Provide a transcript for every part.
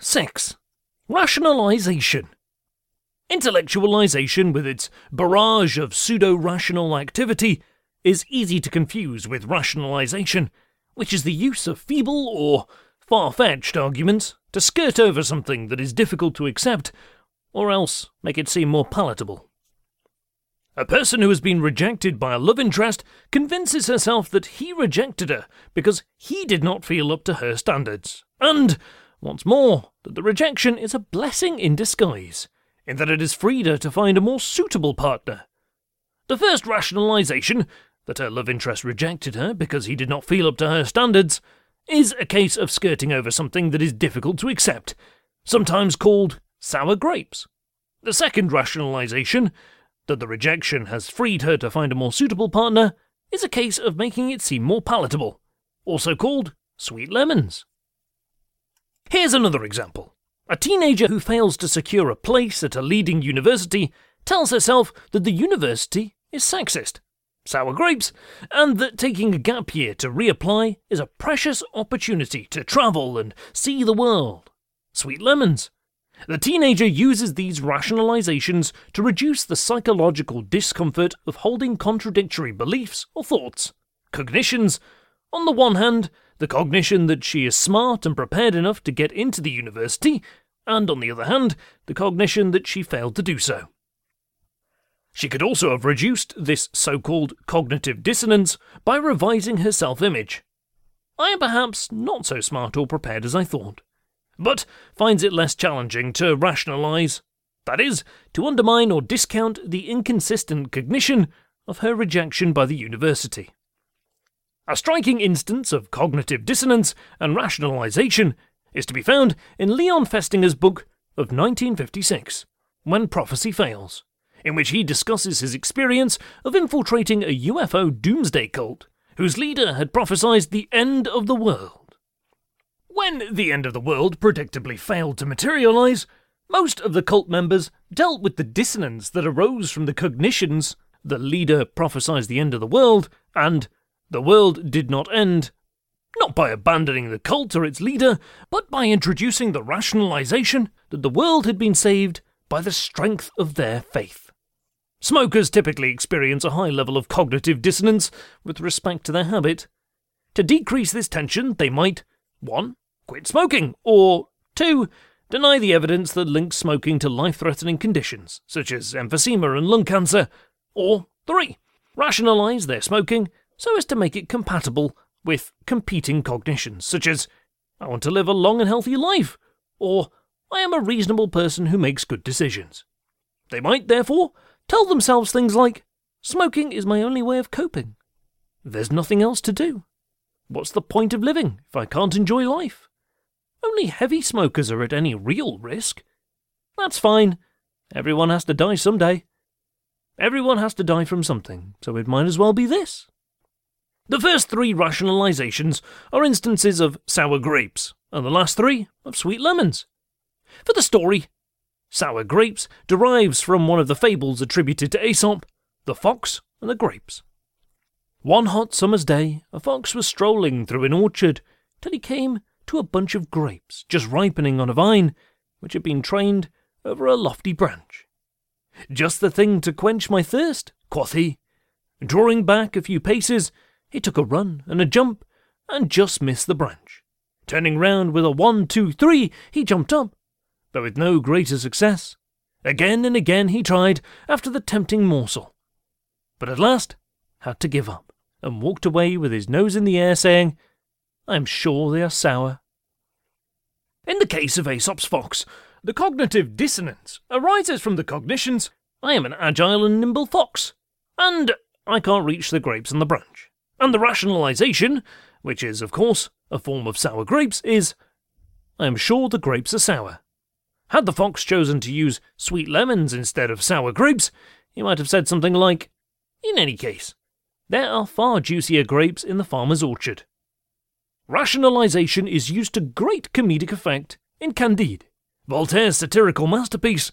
6. Rationalization. Intellectualization, with its barrage of pseudo rational activity, is easy to confuse with rationalization, which is the use of feeble or far fetched arguments to skirt over something that is difficult to accept, or else make it seem more palatable. A person who has been rejected by a love interest convinces herself that he rejected her because he did not feel up to her standards, and, once more, that the rejection is a blessing in disguise in that it has freed her to find a more suitable partner. The first rationalization, that her love interest rejected her because he did not feel up to her standards, is a case of skirting over something that is difficult to accept, sometimes called sour grapes. The second rationalization, that the rejection has freed her to find a more suitable partner, is a case of making it seem more palatable, also called sweet lemons. Here's another example. A teenager who fails to secure a place at a leading university tells herself that the university is sexist, sour grapes, and that taking a gap year to reapply is a precious opportunity to travel and see the world. Sweet lemons. The teenager uses these rationalizations to reduce the psychological discomfort of holding contradictory beliefs or thoughts, cognitions. On the one hand, the cognition that she is smart and prepared enough to get into the university, and on the other hand, the cognition that she failed to do so. She could also have reduced this so called cognitive dissonance by revising her self image. I am perhaps not so smart or prepared as I thought, but finds it less challenging to rationalize, that is, to undermine or discount the inconsistent cognition of her rejection by the university. A striking instance of cognitive dissonance and rationalization is to be found in Leon Festinger's book of 1956, When Prophecy Fails, in which he discusses his experience of infiltrating a UFO doomsday cult whose leader had prophesied the end of the world. When the end of the world predictably failed to materialize, most of the cult members dealt with the dissonance that arose from the cognitions the leader prophesied the end of the world and the world did not end, not by abandoning the cult or its leader, but by introducing the rationalization that the world had been saved by the strength of their faith. Smokers typically experience a high level of cognitive dissonance with respect to their habit. To decrease this tension, they might 1. Quit smoking, or 2. Deny the evidence that links smoking to life threatening conditions, such as emphysema and lung cancer, or 3. Rationalize their smoking so as to make it compatible with competing cognitions, such as, I want to live a long and healthy life, or I am a reasonable person who makes good decisions. They might, therefore, tell themselves things like, Smoking is my only way of coping. There's nothing else to do. What's the point of living if I can't enjoy life? Only heavy smokers are at any real risk. That's fine. Everyone has to die someday. Everyone has to die from something, so it might as well be this. The first three rationalizations are instances of sour grapes, and the last three of sweet lemons. For the story, sour grapes derives from one of the fables attributed to Aesop, the fox and the grapes. One hot summer's day, a fox was strolling through an orchard till he came to a bunch of grapes just ripening on a vine which had been trained over a lofty branch. Just the thing to quench my thirst, quoth he. Drawing back a few paces, he took a run and a jump and just missed the branch. Turning round with a one, two, three, he jumped up, but with no greater success. Again and again he tried after the tempting morsel, but at last had to give up and walked away with his nose in the air, saying, I am sure they are sour. In the case of Aesop's fox, the cognitive dissonance arises from the cognitions I am an agile and nimble fox, and I can't reach the grapes on the branch. And the rationalization, which is, of course, a form of sour grapes, is I am sure the grapes are sour. Had the fox chosen to use sweet lemons instead of sour grapes, he might have said something like, In any case, there are far juicier grapes in the farmer's orchard. Rationalization is used to great comedic effect in Candide, Voltaire's satirical masterpiece.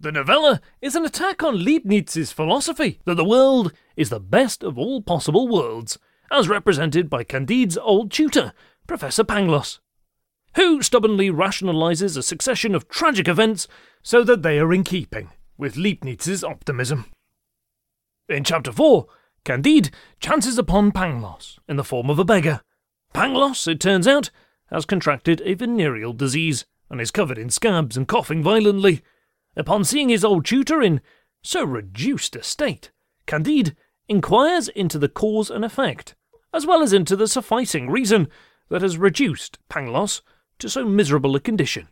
The novella is an attack on Leibniz's philosophy that the world is the best of all possible worlds, as represented by Candide's old tutor, Professor Pangloss. Who stubbornly rationalizes a succession of tragic events so that they are in keeping with Leibniz's optimism? In chapter 4, Candide chances upon Pangloss in the form of a beggar. Pangloss, it turns out, has contracted a venereal disease and is covered in scabs and coughing violently. Upon seeing his old tutor in so reduced a state, Candide inquires into the cause and effect, as well as into the sufficing reason that has reduced Pangloss to so miserable a condition.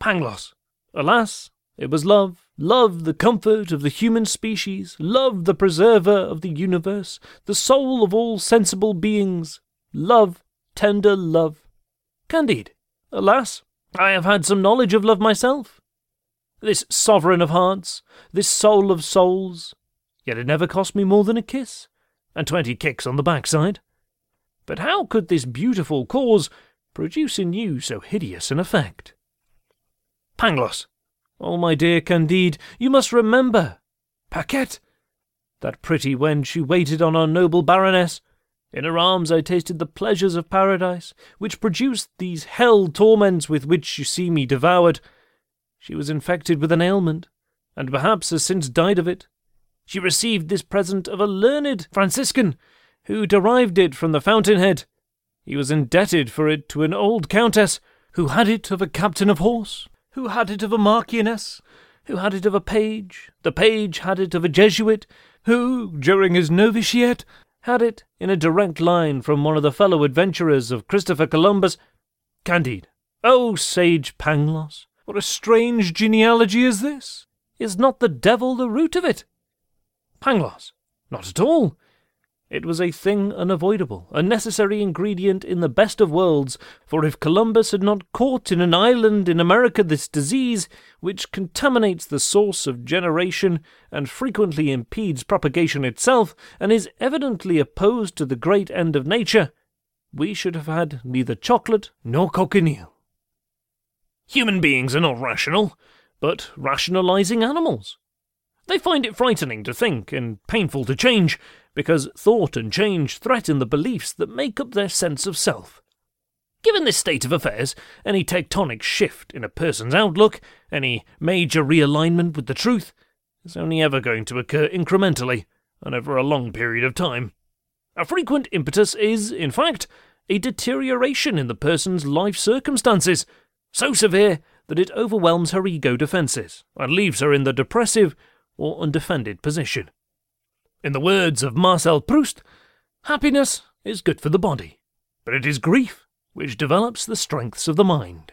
Pangloss, alas, it was love, love the comfort of the human species, love the preserver of the universe, the soul of all sensible beings, love, tender love. Candide, alas, I have had some knowledge of love myself. This sovereign of hearts, this soul of souls, yet it never cost me more than a kiss, and twenty kicks on the backside. But how could this beautiful cause produce in you so hideous an effect? Pangloss, oh my dear Candide, you must remember. Paquette, that pretty wench who waited on our noble Baroness, in her arms I tasted the pleasures of paradise, which produced these hell torments with which you see me devoured. She was infected with an ailment, and perhaps has since died of it. She received this present of a learned Franciscan, who derived it from the fountainhead. He was indebted for it to an old countess, who had it of a captain of horse, who had it of a marchioness, who had it of a page. The page had it of a Jesuit, who, during his novitiate, had it in a direct line from one of the fellow adventurers of Christopher Columbus. Candide, oh sage Pangloss, what a strange genealogy is this! Is not the devil the root of it? Pangloss, not at all. It was a thing unavoidable, a necessary ingredient in the best of worlds, for if Columbus had not caught in an island in America this disease, which contaminates the source of generation and frequently impedes propagation itself, and is evidently opposed to the great end of nature, we should have had neither chocolate nor cochineal. Human beings are not rational, but rationalizing animals. They find it frightening to think and painful to change, because thought and change threaten the beliefs that make up their sense of self. Given this state of affairs, any tectonic shift in a person's outlook, any major realignment with the truth, is only ever going to occur incrementally and over a long period of time. A frequent impetus is, in fact, a deterioration in the person's life circumstances, so severe that it overwhelms her ego defences and leaves her in the depressive or undefended position. In the words of Marcel Proust, happiness is good for the body, but it is grief which develops the strengths of the mind.